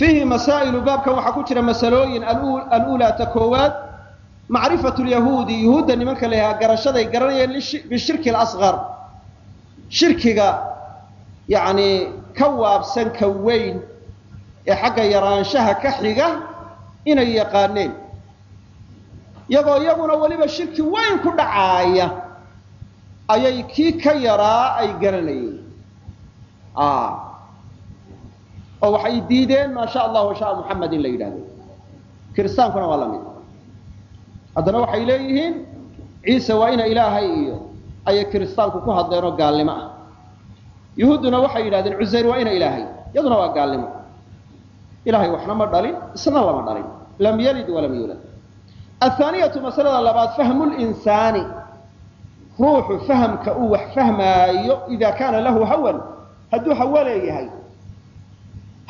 fiihi masaa'ilu baabkan waxaa ku jira masalooyin aluulaa koowaad macrifatu lyahuudi yuhuudda nimanka la yahaa garashaday garanayeen bishirki alasqar shirkiga yacni ka waabsan ka weyn ee xagga yaraanshaha ka xiga inay yaqaaneen iyagoo iyaguna weliba shirki weyn ku dhacaaya ayay kii ka yaraa ay garanayeen oo waxay diideen maa sha allah muxamed in la yidhahdo kiristaankuna waa la mid. Haddana waxay leeyihiin ciise waa ina ilaahay iyo ayay kiristaanku ku hadleenoo gaalnimo ah. Yuhuudduna waxay yidhahdeen cusayr waa ina ilaahay. Iyaduna waa gaalnimo. Ilahay waxna ma dhalin isna lama dhalin. Lam yalid walam yuulad athaaniyatu masalada labaad fahmu linsaani ruuxu fahamka uu wax fahmaayo ida kaana lahu hawan. Hadduu hawo leeyahay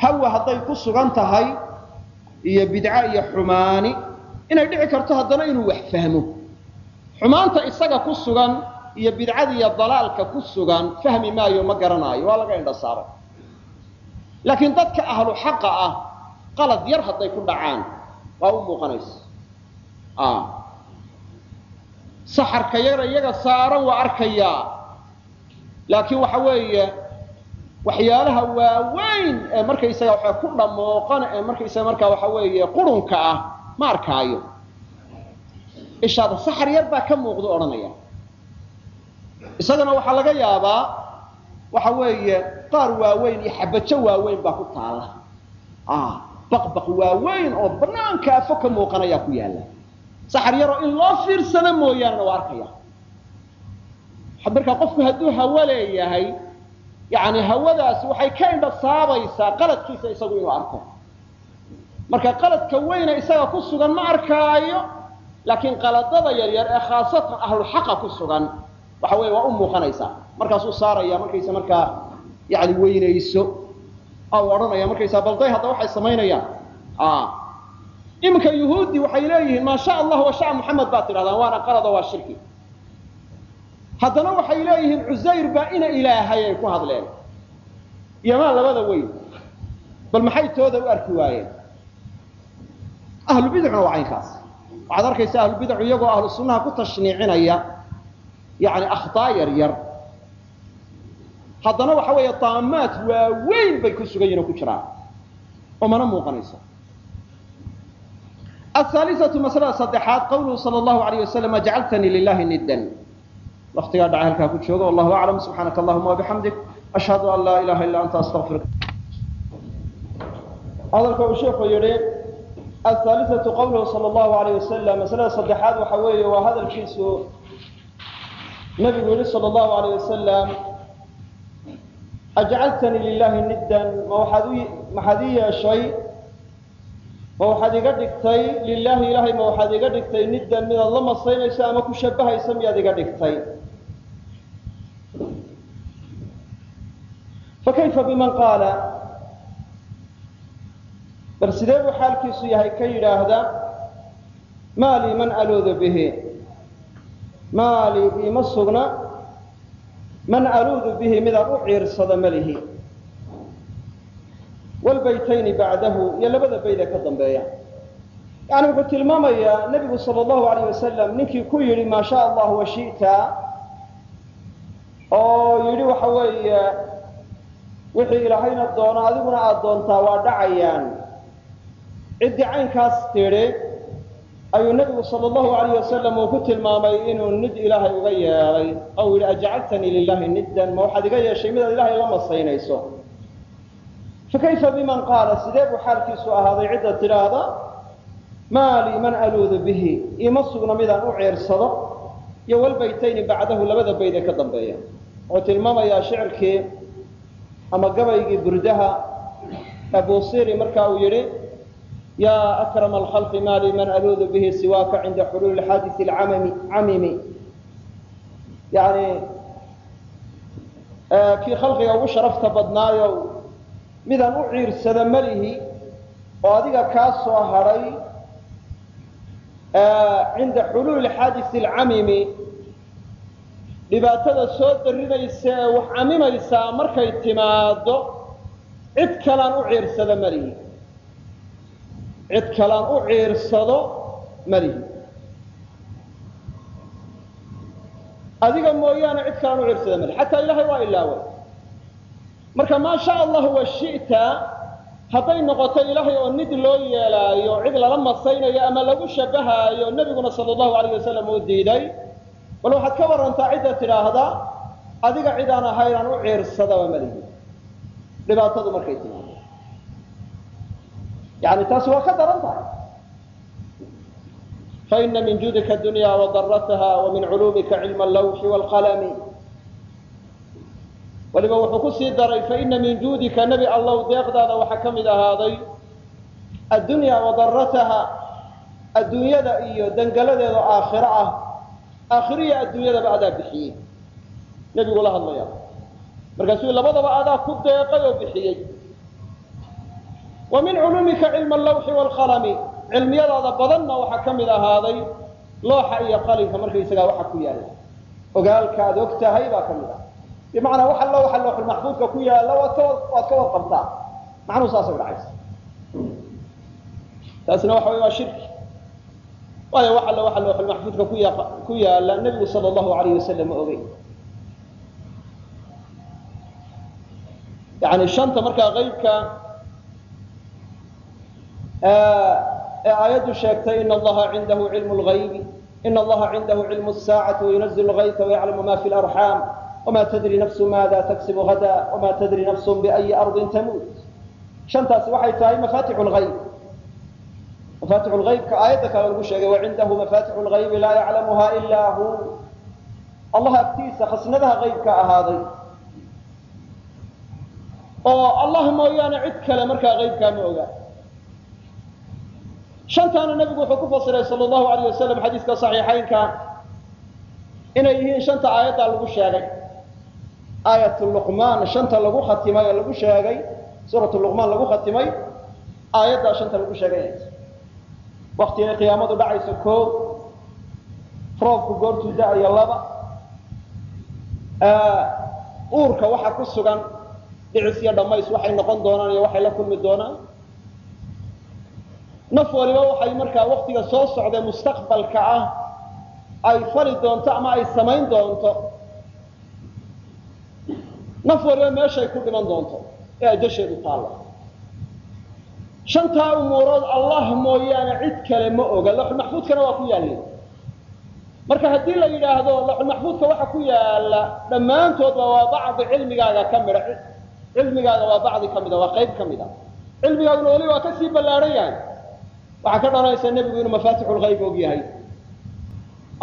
hawa hadday ku sugan tahay iyo bidco iyo xumaani inay dhici karto haddana inuu wax fahmo. Xumaanta isaga ku sugan iyo bidcada iyo dalaalka ku sugan fahmi maayo ma garanaayo. Waa laga indha saaray laakiin dadka ahlu xaqa ah qalad yar hadday ku dhacaan waa u muuqanaysa. Saxarka yara iyaga saaran waa arkayaa. Laakiin waxa weeye waxyaalaha waaweyn ee markaysaga waxa ku dhamooqan ee markaysaga markaa waxa weeye qurunka ah ma arkaayo. Ishaada saxar yar baa ka muuqda odhanaya. Isagana waxaa laga yaabaa waxa weeye qaar waaweyn iyo xabajo waaweyn baa ku taala. Baqbaq waaweyn oo banaanka afo ka muuqanayaa ku yaalla. Saxar yaroo in loo fiirsado mooyaanena waa arkaya. Markaa qofku hadduu leeyahay yani hawadaasi waxay ka indha saabaysaa qaladkiisa isagu inuu arko. Marka qaladka weyne isaga ku sugan ma arkaayo laakiin qaladada yaryar ee khaasatan ahluxaqa ku sugan waxa wey waa u muuqanaysaa markaasuu saaraya markaysa markaa yani weynayso u odhanaya markaysaa balday hadda waxay samaynayaan. Iminka yuhuudi waxay leeyihiin maa sha allah wa sha baad tidhahdaan waana qalado waa shirki haddana waxay leeyihiin cusayr baa ina ilaahay ay ku hadleen. Iyomaa labada weyn. Bal maxay tooda u arki waayeen? Ahlubidcuna waa caynkaas. Waxaad arkaysaa ahlubidacu iyagoo ahlu sunnaha ku tashniicinaya yani akhtaa yar yar. Haddana waxa weeye daamaad waaweyn bay ku sugan yihiin oo ku jiraan. Oo mana muuqanayso. Ahaalisatu masalada saddexaad qawluhu sala allahu alayh wasalam ajcaltanii lilahi niddan waktigaa dhaca halkaa ku jooga wallahu aclam subxaanaka allahuma wabixamdik ashhadu an laa ilaha illa anta astaqfiruka hadalka uu sheekhu yihi ahaalisatu qawluhu sala allahu alayh wasalam masalada saddexaad waxa weeye waa hadalkiisu nabigu yihi sala allahu alayh wasalam ajcaltanii lilahi niddan ma waxaad ii yeeshay ma waxaad iga dhigtay lilahi ilahay ma waxaad iga dhigtay niddan midaad la masaynayso ama ku shabahaysa miyaad iga dhigtay? Fakayfa biman qaala? Bal sidee buu xaalkiisu yahay ka yidhaahda maalii man aluudu bihi? Maalii iima sugna? Man aluudu bihi midaan u ciirsado malihi walbaytayni bacdahu iyo labada bayd ee ka dambeeya yani wuxuu tilmaamayaa nebigu sala allahu alayh wasalam ninkii ku yidhi maa sha allah wa oo yidhi waxa weeye wixii ilaahayna doono adiguna aada doontaa waa dhacayaan ciddii caynkaas tidhi ayuu nebigu sala allahu alayh wasalam uu ku tilmaamay inuu nid ilaahay uga yeelay ou yidhi ajcaltanii lilahi niddan ma waxaad iga yeeshay midaad ilaahay la masaynayso fakayfa biman qaala sidee buu xaalkiisu ahaaday cidda tidhaahda maalii man aluudu bihi ima sugna midaan u ciirsado iyo walbaytayni bacdahu labada bayd ka dambeeya wuxuu tilmaamayaa shicirkii ama gabaygii burdaha abusiri marka uu yidhi yaa akrama alkhalqi maalii man aluudu bihi siwaaka cinda xuluuli xaadisi camimi yani kii khalqiga ugu sharafta badnaayo midaan u ciirsada malihi oo adiga kaa soo hadhay cinda xuluuli xaadisi alcamimi dhibaatada soo darinaysa ee wax camimaysaa markay timaado cid kalaan u ciirsada malihi. Cid kalaan u ciirsado malihi. Adiga mooyaane cid kalaan u ciirsado malihi. Xataa ilaahay waa ilaaway marka maa sha allahu wa shita hadday noqoto ilaahay oo nid loo yeelaayo cid lala masaynayo ama lagu shabahaayo nebiguna sala allahu alayh wasalam uu diiday bal waxaad ka warantaa cidda tidhaahda adiga cid aan ahaynaan u ciirsadaba malihi dhibaatadu markay timaado yani taasi waa ka daran tahay. Faina min juudika dunya wadarataha wa min culuumika cilma allawxi waalqalami waliba wuxuu ku sii daray faina min juudika nebi allow deeqdaada waxaa ka mid ahaaday addunya wadarataha adduunyada iyo dangaladeeda aakhiro ah aakhiriya adduunyadaba adaa bixiyey nebigu la hadlaya markaasuu labadaba adaa ku deeqay oo bixiyey. Wa min culuumika cilma allawxi waalqalami cilmiyadaada badanna waxaa ka mid ahaaday looxa iyo qalinka markaysagaa waxa ku yaalla ogaalka aad og tahay baa ka mid ah bimacnaa wax allo waxa looxulmaxfuudka ku yaalla waad ka waad ka warqabtaa macnuhu saasay udhacaysa taasina waxa wey waa shirki waayo wax allo ku ya ku yaalla nebigu sala allahu alayh wasalam ma ogey yani shanta markaa qaybka ee aayaddu sheegtay in allaha cindahu cilmu lgaybi in allaha cindahu cilmu saacati wayunazil lgayta wayaclamu ma fi larxaam wma tadri nafsu maada taksibu hada wma tadri nafsu biayi ardin tamuut shantaasi waxay tahay mafatixu lgayb mafatixu lgaybka aayadda kale lagu sheegay wacindahu mafatixu lgaybi laa yaclamuha ila hu allah agtiisa khasnadaha qaybka ahaaday oo allah mooyaane cid kale markaa qaybkaa ma oga shantaana nebigu wuxuu ku fasiray sal allahu alayh wasalam xadiiska saxiixaynka inay yihiin shanta aayaddaa lagu sheegay aayat luqmaan shanta lagu khatimay oo lagu sheegay. Suurat luqmaan lagu khatimay. Aayaddaa shanta lagu sheegay. Wakti ay qiyaamadu dhacayso koo roobku goortuu da'ayo laba. Uurka waxa ku sugan. Dhicis iyo dhammays waxay noqon doonaan iyo waxay la kulmi doonaan. Naf waliba waxay markaa waktiga soo socdee mustaqbalka ah. Ay fali doonto ama ay samayn doonto naf waliba meeshay ku dhiman doonto ee ajasheedu taallo shantaa umuurood allah mooyaane cid kale ma oga. Laxulmaxfuudkana waa ku yaalli marka haddii la yidhaahdo laxulmaxfuudka waxa ku yaalla dhammaantoodba waa bacdi cilmigaaga ka mida cilmigaaga waa bacdi ka mida waa qayb ka mida cilmigaaguna weli waa ka sii ballaadhan yahay waxaa ka dhalanaysa nebigu inuu mafaatixu lgayb og yahay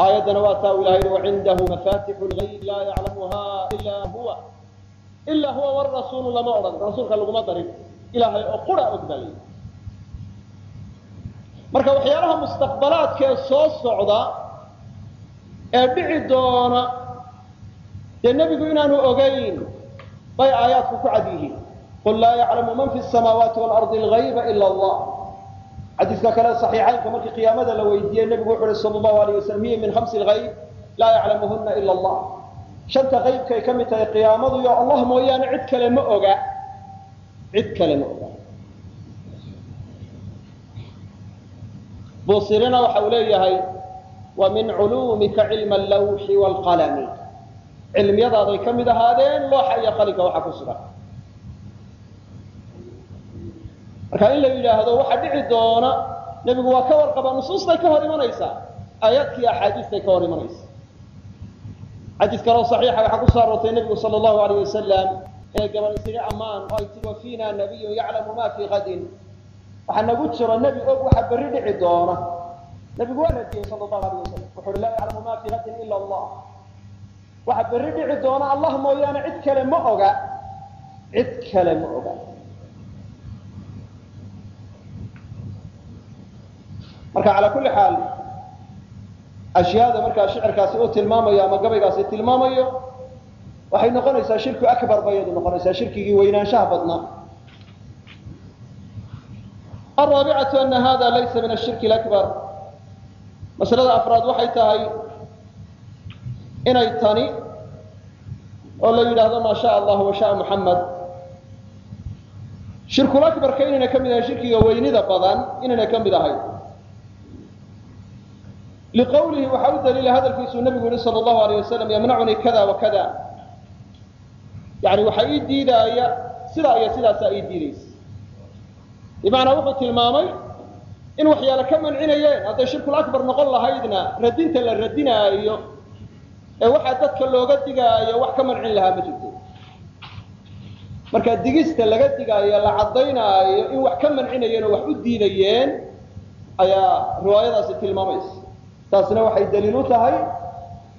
aayaddana waa taa u ilahay wacindahu mafatixu lgayb laa yaclamuha ila huwa ilaa huwa warasuulu lama odhan rasuulka laguma darin ilaahay oo qura og marka waxyaalaha mustaqbalaadkee soo socda ee dhici doona dee nebigu inaanu ogayn bay aayaadku ku cad yihiin qul laa yaclamu man fi samaawaati waalardi algayba ila allah xadiiska kale saxiixaynka markii qiyaamada la weydiiyey nebigu wuxu uhi sal allahu alayh wasalam hiya min khamsi lgayb laa yaclamuhuna ila allah shanta qaybkay ka mid tahay qiyaamadu iyo allah mooyaane cid kale ma oga. Cid kale ma oga. Busirina waxa uu leeyahay wa min culuumika cilma allawxi waalqalami cilmiyadaaday ka mid ahaadeen looxa iyo qalinka waxa ku sugan. Marka in la yidhaahdo waxa dhici doona nebigu waa ka warqaba nusuustay ka hor imanaysaa aayaadkii axaadiistay ka hor imanaysa xadiis kaloo saxiixa waxaa ku soo aroortay nebigu sala allahu alayh wasalam inay gaban isiri ammaan oo ay tii wa nabiyun yaclamu ma fii kadin waxaa nagu jiro nebi og waxa berri dhici doona. Nebigu waa radiyey sala allahu alayh wasalam wuxu uhi laa yaclamu ma fii kadin ila allah. Waxa berri dhici doona allah mooyaane cid kale ma oga. Cid kale ma oga. Marka calaa kulli xaal ashyaada markaa shicirkaasi uu tilmaamayo ama gabaygaasi tilmaamayo waxay noqonaysaa shirku akbar bay iyadu noqonaysaa shirkigii weynaanshaha badnaa alraabicatu ana hada laysa min ashirki alakbar. Masalada afraad waxay tahay inay tani oo la yidhaahdo maa sha allah wa muxamed shirkul inayna ka mid ahayn shirkiga weynida badan inayna ka mid ahayn liqawlihi waxaa u daliila hadalkiisuu nabigu yihi sal allahu alayh wasalam yamnacunii kada wa kada waxaa ii diidaaya sidaa iyo sidaasaa ii diidaysa bimacnaa wuxuu tilmaamay in waxyaale ka mancinayeen hadday shirkul akbar noqon lahaydna radinta la radinaayo ee waxaa dadka looga digaayo wax ka mancin lahaa ma jirto marka digista laga digaayo la caddaynaayo in wax ka mancinayeen oo wax u diidayeen ayaa riwaayadaasi tilmaamaysa taasna waxay daliil u tahay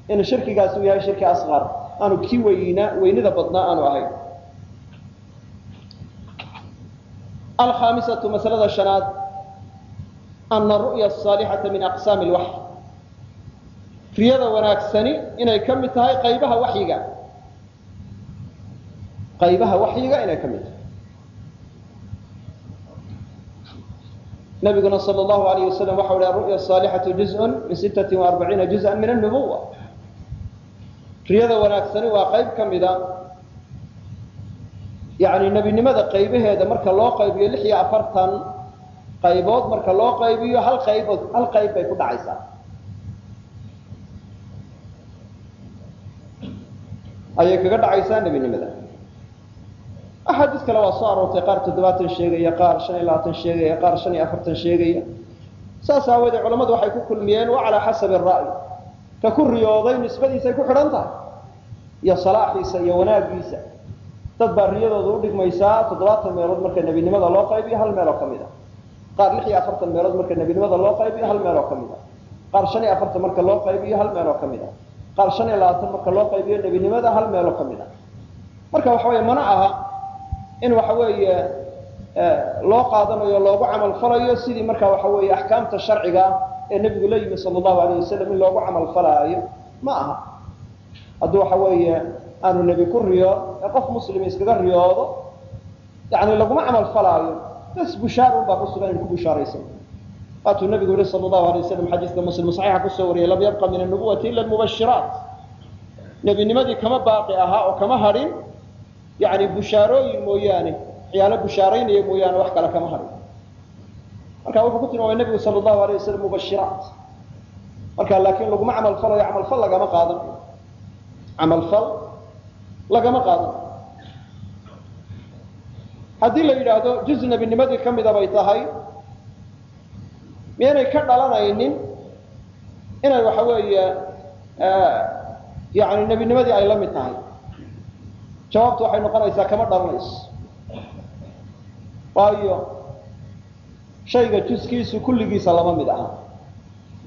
in shirkigaasi uu yahay shirki asqar. Aanu kii weyna weynida badnaa aanu ahayn alkhaamisatu masalada shanaad. Ana ru'ya asaalixata min aqsaami lwaxy riyada wanaagsani inay ka mid tahay qaybaha waxyiga qaybaha waxyiga inay ka mid tahay nabiguna sal llahu alayh wasalam waxa uhi aru'ya asaalixatu juzun min sittati waarbaciina juz'an min annubuwa riyada wanaagsani waa qayb ka mida yani nebinimada qaybaheeda marka loo qaybiyo lix iyo afartan qaybood marka loo qaybiyo hal qaybood hal qayb bay ku dhacaysaa ayay kaga dhacaysaa nebinimada axaadiis kale waa soo aroortay qaar toddobaatan sheegaya qaar shan iyo labaatan sheegaya qaar shan iyo afartan sheegaya saas aawoodee culammadu waxay ku kulmiyeen wa calaa xasabi ra'y ka ku riyooday nisbadiisay ku xidhan tahay iyo salaaxiisa iyo wanaagiisa dad baa riyadooda udhigmaysaa toddobaatan meelood marka nebinimada loo qaybiyo hal meeloo ka mid a qaar lix iyo afartan meelood marka nebinimada loo qaybiyo hal meeloo ka mid a qaar shan iyo afartan marka loo qaybiyo hal meeloo ka mid a qaar shan iyo labaatan marka loo qaybiyo nebinimada hal meeloo ka mid a marka waxa weeye mana aha in waxa weeye loo qaadanayo loogu camal falayo sidii marka waxa weeye axkaamta sharciga ee nebigu la yimi sala allahu alayh wasalam in loogu camal falaayo ma aha. Hadduu waxa weeye aanu nebi ku riyo ee qof muslim iskaga riyoodo yani laguma camal falaayo bas bushaarun baa ku sugan in ku bushaaraysan. Waatuu nabigu yihi sala allahu alay waslam xadiiska muslim saxiixa ku soo wariyay lam yabqa min annubuwati ila almubashiraat. Nebinimadii kama baaqi ahaa oo kama hadhin yani bushaarooyin mooyaane waxyaalo bushaaraynaya mooyaane wax kale kama hadhin marka wuxuu ku tilmaamay nebigu sala allahu alayh wasalam mubashiraat. Marka laakiin laguma camal falayo camalfal lagama qaadan camalfal lagama qaadan haddii la yidhaahdo juz nebinimadii ka mida bay tahay miyaynay ka dhalanaynin inay waxa weeye yani nebinimadii ay la mid tahay jawaabtu waxay noqonaysaa kama dhalanayso waayo shayga juskiisu kulligiisa lama mid aha.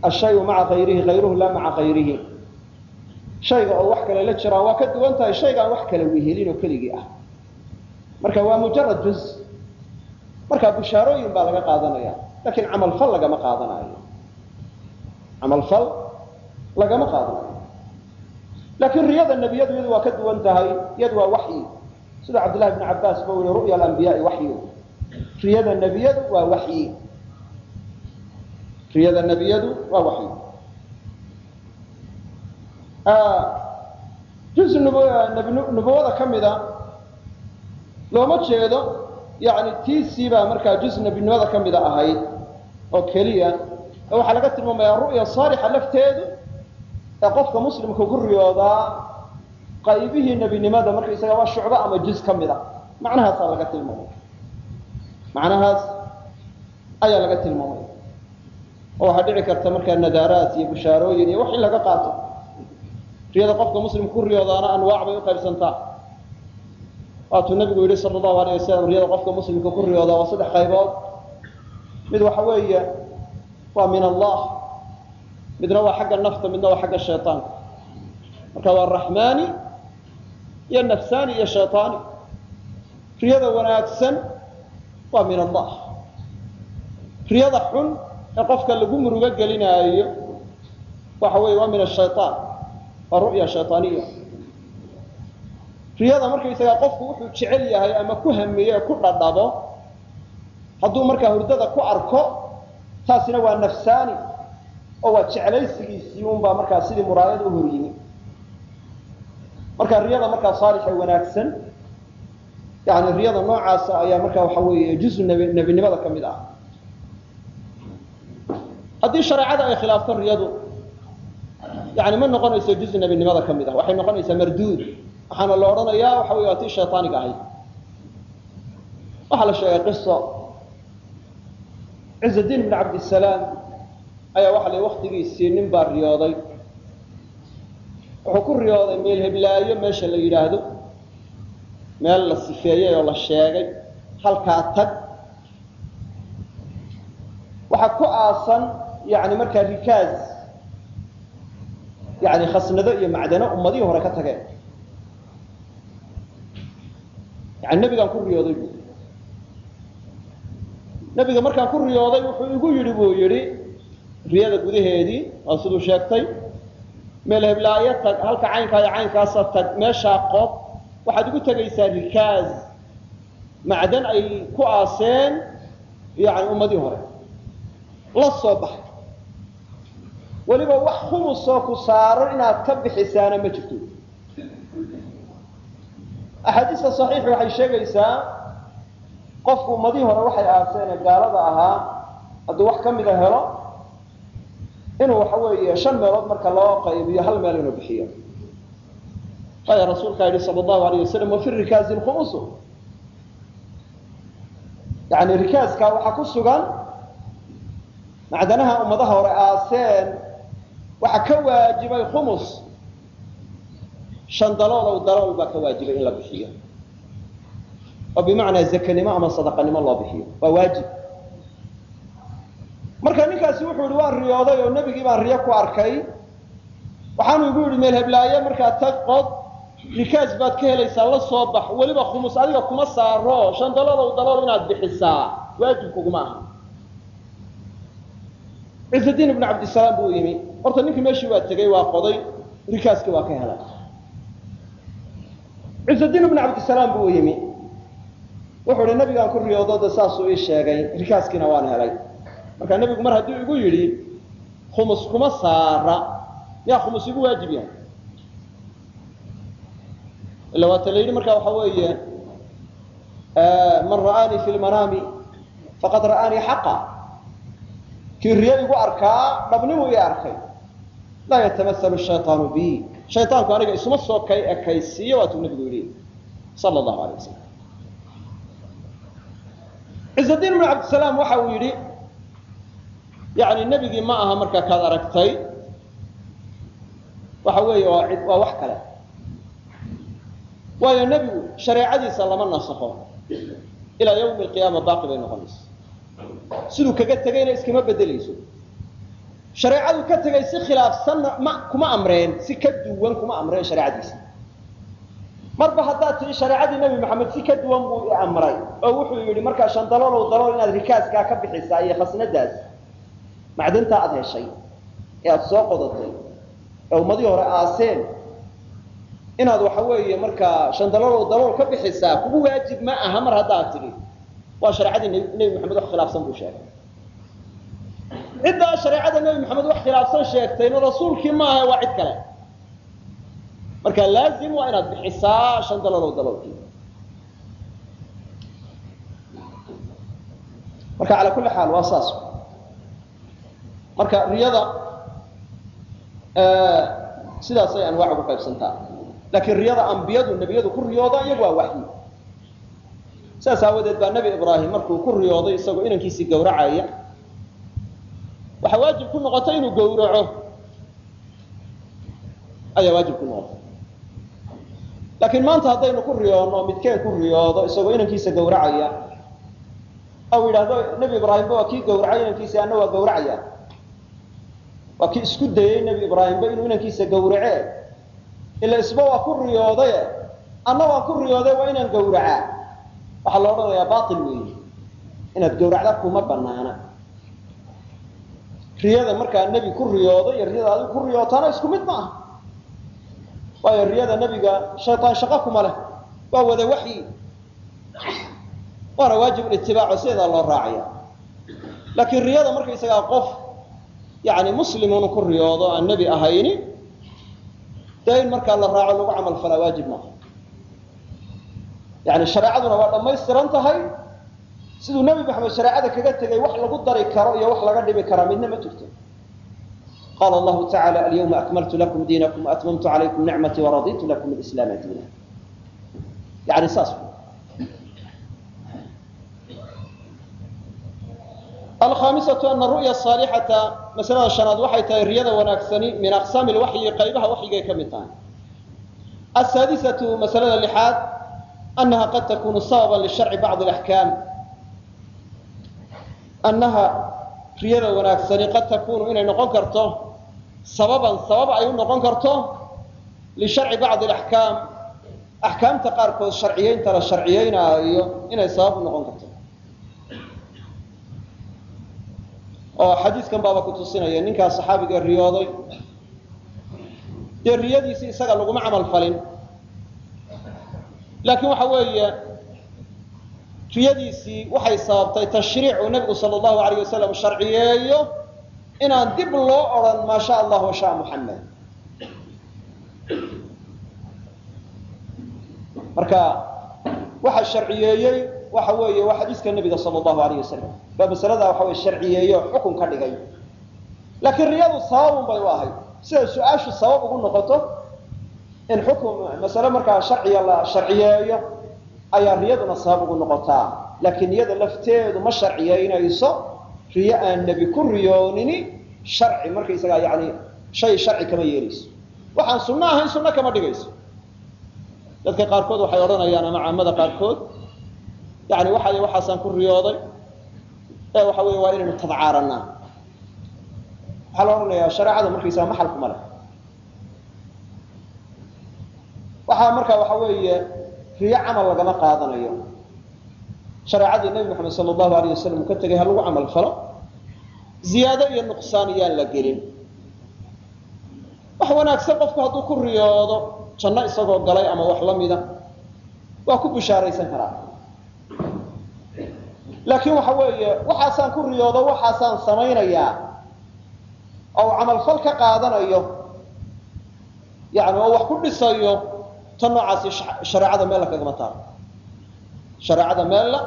Ashayu maca kayrihi kayruhu laa maca kayrihi shayga oo wax kale la jiraan waa ka duwan tahay shaygaan wax kale wehelin oo keligii ah. Marka waa mujarad juz. Marka bushaarooyin baa laga qaadanaya laakiin camalfal lagama qaadanayo. Camalfal lagama qaadanayo laakiin riyada nebiyadu iyadu waa ka duwan tahay iyadu waa waxyi sida cabdillahi bn cabaas ba ui ru'ya alambiyaai waxyu riyada nebiyadu waa waxyi riyada nebiyadu waa waxyi juz nubuwada ka mida looma jeedo yani tiisii baa markaa juz nebinimada ka mida ahayd oo keliya ee waxaa laga tilmaamayaa ru'ya saalixa lafteedu ee qofka muslimka ku riyoodaa qaybihii nebinimada markaysaga waa shucbo ama juz ka mid a macnahaasaa laga tilmaamay. Macnahaas ayaa laga tilmaamay. Oo waxaa dhici karta markaa nadaaraat iyo bushaarooyin iyo wax in laga qaato. Riyada qofka muslimka ku riyoodaana anwaac bay u qaybsantaa. Waatuu nabigu yihi sala allahu alayh wasalam riyada qofka muslimka ku riyoodaa waa saddex qaybood. Mid waxa weeye waa min allah midna waa xagga nafta midna waa xagga shayطaanka marka waa raxmaani iyo nafsaani iyo shayطaani riyada wanaagsan waa min allah riyada xun ee qofka lagu murugo gelinaayo waxa weeye waa min ashayطaan waa ru'ya shayطaaniya riyada markaysagaa qofku wuxuu jecel yahay ama ku hamiye ku dhadhabo hadduu markaa hurdada ku arko taasina waa nafsaani oo waa jeclaysigiisii unbaa markaa sidii muraayad u horyimi. Marka riyada markaa saalixa wanaagsan yani riyada noocaasa ayaa markaa waxa weeye juzu nebi nebinimada ka mid ah. Haddii shareecada ay khilaafto riyadu yani ma noqonayso juzu nebinimada ka mid ah waxay noqonaysaa marduud. Waxaana la odhanayaa waxa wey waa tii shaytaaniga ahayd. Waxaa la sheegay qiso. Cizudiin bn cabdisalaam ayaa waxa la waktigiisii nin baa riyooday. Wuxuu ku riyooday meel heblaayo meesha la yidhaahdo. Meel la sifeeyey oo la sheegay. Halkaa tag. Waxaa ku aasan yani markaa rikaaz. Yani khasnado iyo macdano ummadihii hore ka tageen. Yani nebigaan ku riyooday bu nebiga markaan ku riyooday wuxuu igu yidhi buu yidhi riyada gudaheedii waa siduu sheegtay meel heblaayo tag halka caynkaa iyo tag meeshaa qob waxaad igu tegaysaa rikaaz. Macdan ay ku aaseen yani ummadii hore. La soo baxay. Weliba wax khumusoo ku saaro inaad ka bixisaana ma jirto. Axaadiista saxiixi waxay sheegaysaa qofku ummadihii hore waxay aaseen ee gaalada ahaa hadduu wax ka mida helo inuu waxa weeye shan meelood marka loo qaybiyo hal meel inuu bixiyo. Aya rasuulkaa yihi sal allahu alayh wasalam wafi rikaazi lkhumusu yani rikaaskaa waxaa ku sugan macdanaha ummadaha hore aaseen waxaa ka waajibay khumus. Shan dalool ow dalool baa ka waajibay in la bixiyo. Oo bimacnaa zakanimo ama sadaqanimo loo bixiyo. Waa waajib marka ninkaasi wuxuu yihi waan riyooday oo nebigii baan riyo ku arkay. Waxaanu igu yidhi meel heblaaye markaa tag qod rikaas baad ka helaysaa la soo bax. Weliba khumus adiga kuma saaro. Shan dalool inaad bixisaa. Waajib kuguma aha cizudiin ibnu cabdisalaam buu yimi. Horta ninkii meeshii waa tegey waa qoday. Rikaaskii waa ka helay cizudiin ibnu cabdisalaam buu yimi. Wuxuu ihi nabigaan ku riyoodo de saasuu ii sheegay. Rikaaskiina waan helay marka nebigu mar hadduu igu yidhi khumus kuma saara. Miyaa khumus igu waajib yahay. Ila waata la yidhi marka waxa weeye man ra'aanii fi lmanaami faqad ra'aanii xaqa. Kii riyo igu arkaa dhabnimu ii arkay. Laa yatamasalu shayطaanu bi shayطaanku aniga isuma soo kay ekaysiiyo waatuu nebigu yidhi sala allahu alay wasalam cizudiin ibnu cabdisalaam waxa uu yidhi yani nebigii ma aha markaa kaad aragtay. Waxa weeye waa cid waa wax kale. Waayo nebigu shareecadiisa lama nasakho ilaa yawmi alqiyaama baaqi bay noqonaysa siduu kaga tegayna iskama bedelayso. Shareecadu ka tegay si khilaafsanna ma kuma amreen si ka duwan kuma amreen shareecadiisa. Marba haddaad tii shareecadii nebi maxamed si ka duwan buu i amray oo wuxuu yidhi markaa shan daloolow dalool inaad rikaaskaa ka bixisaa iyo khasnadaas macdantaa aada heshay ee aada soo qodatay ee ummadihii hore aaseen. Inaad waxa weeye markaa shan daloolow dalool ka bixisaa kugu waajib ma aha mar haddaad tidhi. Waa shareecadii nebi maxamed wax khilaafsan buu sheegay ciddaa shareecada nebi maxamed wax khilaafsan sheegtayna rasuulkii maaha waa cid kale. Marka laazim waa inaad bixisaa shan daloolow daloolkii marka calaa kulli xaal waa saas marka riyada sidaasay anwaac ugu qaybsantaa laakiin riyada ambiyadu nebiyadu ku riyooda iyagu waa waxyi. Saas aawadeed baa nebi ibraahim markuu ku riyooday isagoo inankiisii gawracaya waxaa waajib ku noqotay inuu gawraco ayaa waajib ku noqotay laakiin maanta haddaynu ku riyoonno midkeen ku riyoodo isagoo inankiisa gawracaya ou yidhaahdo nebi ibraahimba waa kii gawracay inankiisi anna waa gawracaya waa kii isku dayey nebi ibraahimba inuu inankiisa gawrace ila isba waa ku riyoodaye? Anna waa ku riyooday waa inaan gawracaa waxaa la odhanayaa bail weeye. Inaad gawracda kuma banaana riyada markaa nebi ku riyoodo iyo riyada adigu ku riyootaana isku mid ma aha waayo riyada nebiga shaytaan shaqo kuma leh. Waa wada waxyi. Waana waajib itibaaco sideedaa loo raacaya laakiin riyada markaysagaa qof yani muslimun ku riyoodo aan nebi ahayni dee markaa la raaco lagu camal falaa waajib maaha. Yani shareecaduna waa dhammaystiran tahay. Siduu nebi maxamed shareecada kaga tegay wax lagu dari karo iyo wax laga dhibi karaa midna ma jirto qaala allahu tacala alyawma akmaltu lakum diinakum waatmamtu calaykum nicmatii waraditu lakum alislaama diina yani saas alkhaamisatu ana ru'ya saalixata masalada shanaad waxay tahay riyada wanaagsani min aqsaami lwaxyi qaybaha waxyigay ka mid tahay. Asaadisatu masalada lixaad annaha qad takunu sababan lisharci bacdi alaxkaam annaha riyada wanaagsani qad takunu inay noqon karto sababan sabab ay u noqon karto lisharci bacdi alaxkaam axkaamta qaarkood sharciyeynta la sharciyeynaayo inay sabab u noqon karto oo xadiiskan baaba ku tusinaya ninkaa saxaabiga riyooday. Dee riyadiisi isaga laguma camal falin. Laakiin waxa weeye riyadiisii waxay sababtay tashriic uu nebigu sala allahu alayh wasalam sharciyeeyo inaan dib loo odhan maa sha allah muxamed marka waxa sharciyeeyey waxa weeye waa xadiiska nebiga sala allahu alayh wasalam baa masaladaa waxa weye sharciyeeye oo xukun ka dhigay. Laakiin riyadu sababun bay u ahayd. Sida su'aashu sabab ugu noqoto in xukun masale markaa sharciga la sharciyeeyo ayaa riyaduna sabab ugu noqotaa laakiin niyada lafteedu ma sharciyeynayso riyo aan nebi ku riyoonini sharci markaysagaa yani shay sharci kama yeelayso waxaan sunno ahayn sunno kama dhigayso. Dadka qaarkood waxay odhanayaan ama caamada qaarkood yani waxa waxaasaan ku riyooday ee waxa wey waa inaynu tadcaarannaa waxaa la odhanayaa shareecada markaysaga maxalkuma leh waxaa markaa waxa weeye riyo camal lagama qaadanayo shareecadii nebi moxamed sala allahu alayh wasalam ka tegay ha lagu camal falo ziyaado iyo nuqsaan iyaan la gelin wax wanaagsan qofku hadduu ku riyoodo janno isagoo galay ama wax la mida waa ku bishaaraysan karaa laakiin waxa weeye waxaasaan ku riyoodo waxaasaan samaynayaa oo camalfal ka qaadanayo yani oo wax ku dhisayo ta noocaasi shareecada meella kagama taalo shareecada meella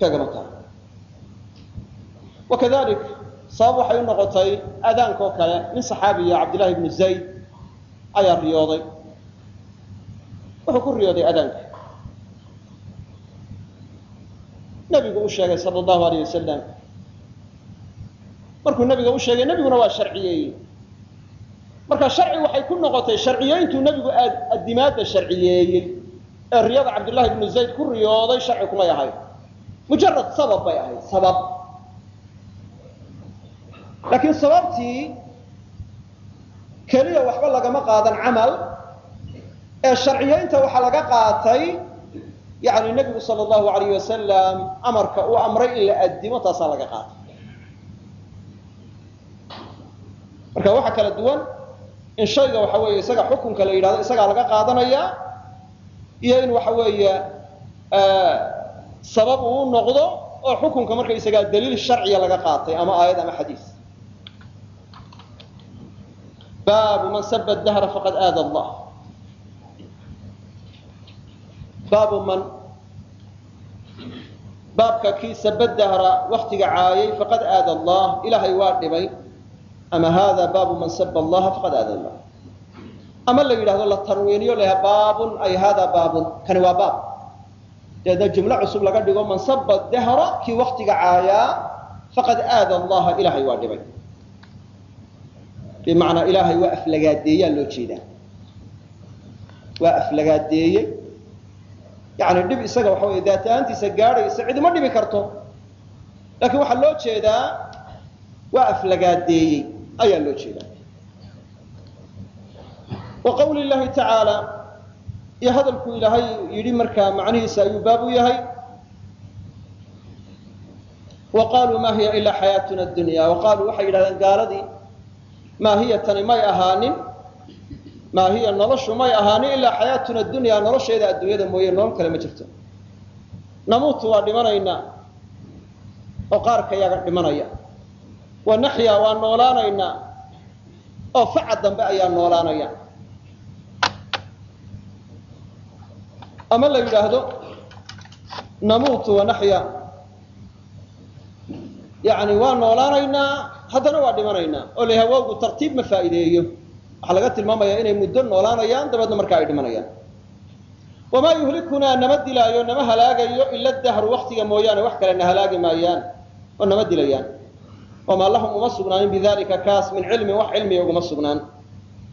kagama taalo wakadalik sabab waxay u noqotay aadaankaoo kale nin saxaabiya cabdillahi ibnu zayd ayaa riyooday. Wuxuu ku riyooday adaanka nabigu u sheegay sal allahu alayh wasalam markuu nabiga u sheegay nebiguna waa sharciyeeyey marka sharci waxay ku noqotay sharciyeyntuu nebigu addimaadda sharciyeeyey. Ee riyada cabdullahi ibnu zayd ku riyooday sharci kumay ahayd. Mujarad sabab bay ahayd sabab. Laakiin sababtii keliya waxba lagama qaadan camal. Ee sharciyeynta waxaa laga qaatay yani nebigu sal allahu alayh wasalam amarka uu amray in la addimo taasaa laga qaatay. Marka waxa kala duwan in shayga waxa weeye isaga xukunka la yidhahdo isagaa laga qaadanaya iyo in waxa weeye sabab uu noqdo oo xukunka markaysagaa daliil sharciya laga qaatay ama aayad ama xadiis. Baabu man saba dahra faqad aada allah baabu man? Baabka kii saba dahra waktiga caayay faqad aada allah. Ilaahay waa dhibay. Ama hada baabu man saba allaha faqad aada allah. Ama la yidhahdo la tanwiiniyo laha baabun ay hada baabun. Kani waa baab. Deedna jumlo cusub laga dhigo man saba dahra kii waktiga caayaa faqad aada allaha ilaahay waa dhibay. Bimacnaa ilaahay waa aflagaadeeyaa loo jeedaa. Waa aflagaadeeyey yani dhib isaga waxa wey daat gaadhaysa cidima dhibi karto. Laakiin waxaa loo jeedaa waa aflagaadeeyey ayaa loo jeedaa. Wa qawli tacaala iyo hadalku ilaahay yidhi markaa macnihiisa ayuu baab u yahay. Wa qaluu ma hiya ilaa xayaatuna dunya wa qaaluu waxay yidhahdeen gaaladii maa hiya tani may ahaanin maa hiya noloshu may ahaanin ilaa xayaatuna dunya nolosheeda adduunyada mooye nolol kale ma jirto. Namuutu waa dhimanaynaa oo qaarka yaga dhimanaya. Wa naxyaa waa noolaanaynaa oo faca dambe ayaa noolaanaya. Ama la yidhaahdo namuutu wanaxya yani waa noolaanaynaa haddana waa dhimanaynaa oo la hawowgu tartiib ma faa'iideeyo waxaa laga tilmaamayaa inay muddo noolaanayaan dabeedna markaa ay dhimanayaan. Wamaa yuhlikunaa nama dilaayo nama halaagayo ila dahru waktiga mooyaane wax kale na halaagi maayaan oo nama dilayaan. Wamaa lahum uma sugnaanin bidalika kaas min cilmin wax cilmiga uguma sugnaan.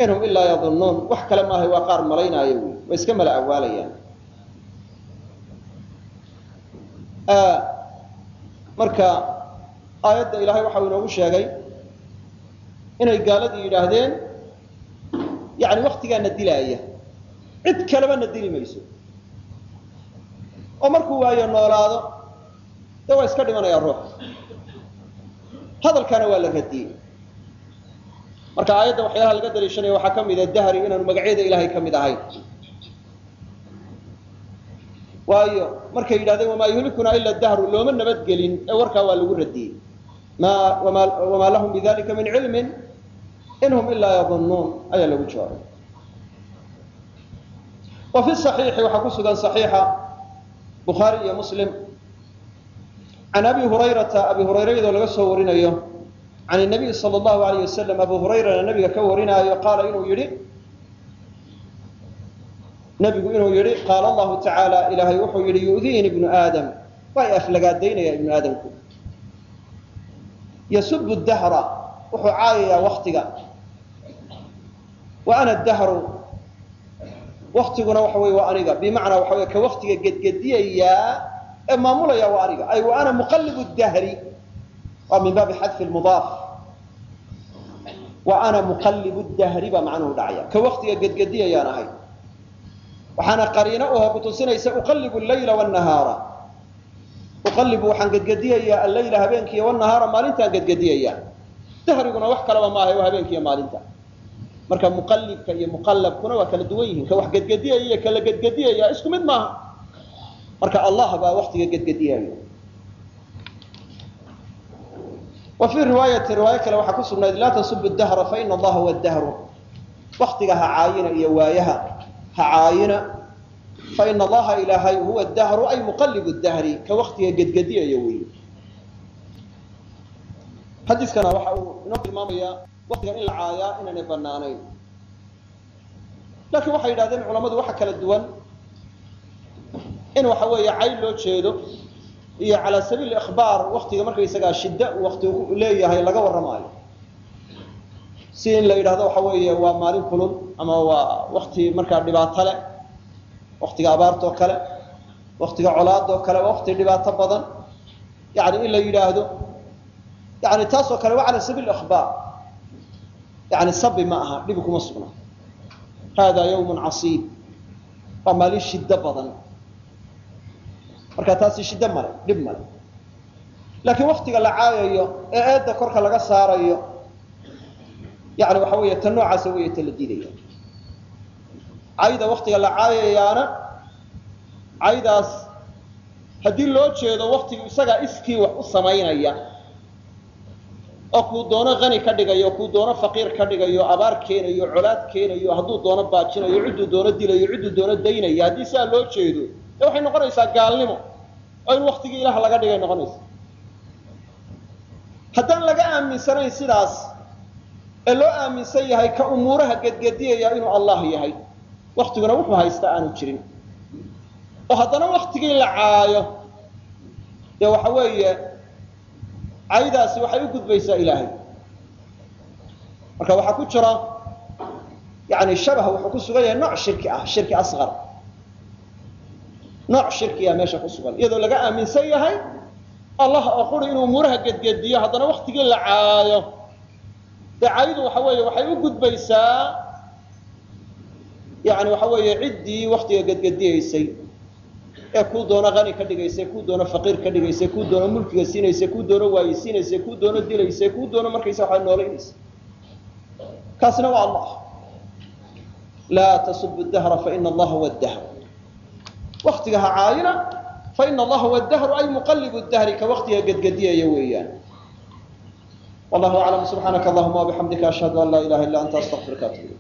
Inhum ilaa yadunnuun wax kale maahay waa qaar malaynaayo wy way iska mala awaalayaan. Marka aayadda ilaahay waxau inoogu sheegay inay gaaladii yidhaahdeen yani waktigaana dilaaya cid kaleba na dili mayso oo markuu waayo noolaado dee waa iska dhimanayaa ruux hadalkaana waa la radiyey marka aayadda waxyaalaha laga daliishanaya waxaa ka mida dahri inaanu magacyada ilaahay ka mid ahayn waayo markay yidhahdeen wamaa yuhlikunaa ila dahru looma nabadgelin ee warkaa waa lagu radiyey ma wamaa lahum bidalika min cilmin in hum ilaa yadunnuun ayaa lagu jawaabay wa fi صaxiixi waxaa ku sugan صaxiixa bukhaari iyo muslim can abi hurayrata abi hurayra iyadoo laga soo warinayo can الnabiy salى اllahu alayh wasalam abu hurayrana nabiga ka warinaayo qaala inuu yihi nabigu inuu yihi qaala allahu tacaala ilaahay wuxuu yihi yu'diini ibnu aadam waa y aflagaadaynaya ibnu aadamku yasubu dahra wuxuu caayayaa waktiga wa ana dahru. Waktiguna waxa wey waa aniga. Bimacnaa waxa wey ka waktiga gedgediyayaa ee maamulaya waa aniga. Ay wa ana muqallibu dahri. Waa min baabi xadfi mudaaf wa ana muqallibu dahri baa macnuhu dhacaya. Ka waktiga gedgediyayaan ahay. Waxaana qariino uho kutusinaysa uqallibu llayla wnahaara uqallibu waxaan gedgediyayaa allayla habeenkiiyo wnahaara maalintaan gedgediyayaa dahriguna wax kalaba maaha waa habeenkiiyo maalinta marka muqallibka iyo muqallabkuna waa kala duwan yihiin. Ka wax gedgediyaya iyo kala gedgediyaya isku mid maaha. Marka allah baa waktiga gedgediyayo. Wa riwaayati riwaayo kale waxaa ku sugnayd laa tasubu dahra faina allaha huwa dahru waktiga ha caayina iyo waayaha ha caayina faina allaha ilaahay huwa dahru ay muqallibu dahri ka waktiga gedgediyaya weeye xadiiskana waxa uu inoo tilmaamayaa waktigan in la caayaa inaanay banaanayn laakiin waxay yidhahdeen culamadu waxa kala duwan in waxa weeye cayn loo jeedo iyo calaa sabiil ikhbaar waktiga markaysagaa shidda uu waktigu leeyahay laga warramaayo. Si in la yidhahdo waxa weeye waa maalin kulul ama waa wakti markaa dhibaato leh waktiga abaartoo kale waktiga colaadoo kale waa wakti dhibaato badan. Yani in la yidhaahdo yani taasoo kale waa cala sabiil ikhbaar yani sabi ma aha dhibi kuma sugna. Hada yawmun casiib. Waa maalin shiddo badan. Marka taasi shiddo male dhib male. Laakiin waktiga la caayayo ee eedda korka laga saarayo yani waxa weeye ta noocaasa weeye ta la diidaya. Cayda waktiga la caayayaana caydaas haddii loo jeedo waktigu isagaa iskii wax u samaynaya oo kuu doono hani ka dhigayo kuu doono faqiir ka dhigayo abaar keenayo colaad keenayo hadduu doono baajinayo cidduu doono dilayo cidduu doono daynayo haddii sidaa loo jeedo dee waxay noqonaysaa gaalnimo. Oo in waktigii ilaah laga dhigay noqonaysa. Haddaan laga aaminsanayn sidaas ee loo aaminsan yahay ka umuuraha gedgediyaya inuu allah yahay waktiguna wuxuu haysta aanu jirin. Oo haddana waktigii la caayo dee waxa weeye caydaasi waxay u gudbaysaa ilaahay. Marka waxaa ku jira yani shabah wuxuu ku sugan yahay nooc shirki ah shirki asqar nooc shirkiya meesha ku sugan iyadoo laga aaminsan yahay allah oo quri inuu umuuraha gedgediyo haddana waktigii la caayo. Dee waxa weeye waxay u gudbaysaa yani waxa weeye ciddii waktiga gedgediyaysay ee kuu doono hani ka dhigaysay kuu doono faqiir ka dhigaysay kuu doono mulkiga siinaysay kuu doono waayisiinaysay kuu doono dilaysay kuu doono markaysa waxaa noolaynaysa kaasina waa allah. Laa tasubu dahra faina allaha huwa dahr waktiga ha caayina faina allaha huwa dahru ay muqallibu dahri ka waktiga gedgediyaya weeyaan. Wallahu aclam subxaanaka allahuma wabixamdika ashhadu an laa ilaha illa anta astaqfiruka atub